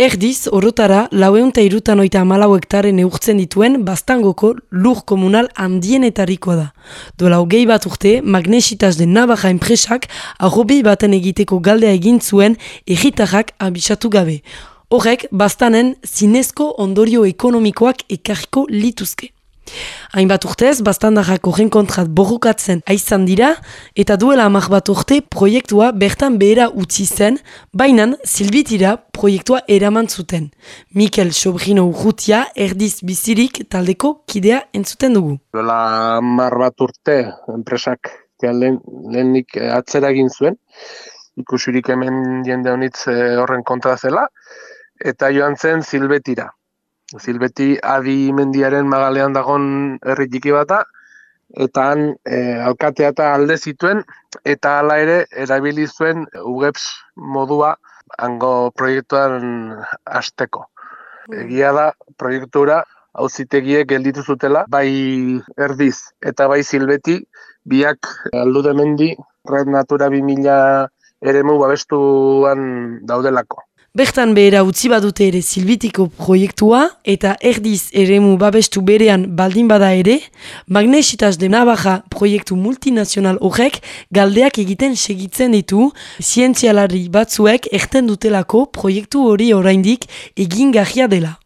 Erdiz, orotara, laueunta irutan oita amalau hektaren eurtzen dituen bastangoko lur komunal handienetariko da. Dola hogei bat urte, magnesitaz den nabaja enpresak arrobi baten egiteko galdea egin zuen egitarrak abisatu gabe. Horrek, bastanen zinezko ondorio ekonomikoak ekarriko lituzke. Hainbat urtez, bastandarrak horren kontrat borrokatzen aizan dira, eta duela amak bat urte proiektua bertan behera utzi zen, bainan silbitira proiektua eraman zuten. Mikel Sobrino Urrutia erdiz bizirik taldeko kidea entzuten dugu. Duela amar bat urte enpresak lehenik atzera egin zuen, ikusurik hemen jende honitz eh, horren kontra zela, eta joan zen silbetira. Zilbeti adi mendiaren magalean dagon herri txiki bata, eta han e, alkatea eta alde zituen, eta hala ere erabili zuen UGEPS modua hango proiektuan hasteko. Hmm. Egia da, proiektura hauzitegiek gelditu zutela, bai erdiz eta bai zilbeti, biak aldude mendi, Red Natura 2000 eremu babestuan daudelako. Bertan behera utzi badute ere silbitiko proiektua eta erdiz eremu babestu berean baldin bada ere, Magnesitas de Navaja proiektu multinazional horrek galdeak egiten segitzen ditu zientzialari batzuek erten dutelako proiektu hori oraindik egin dela.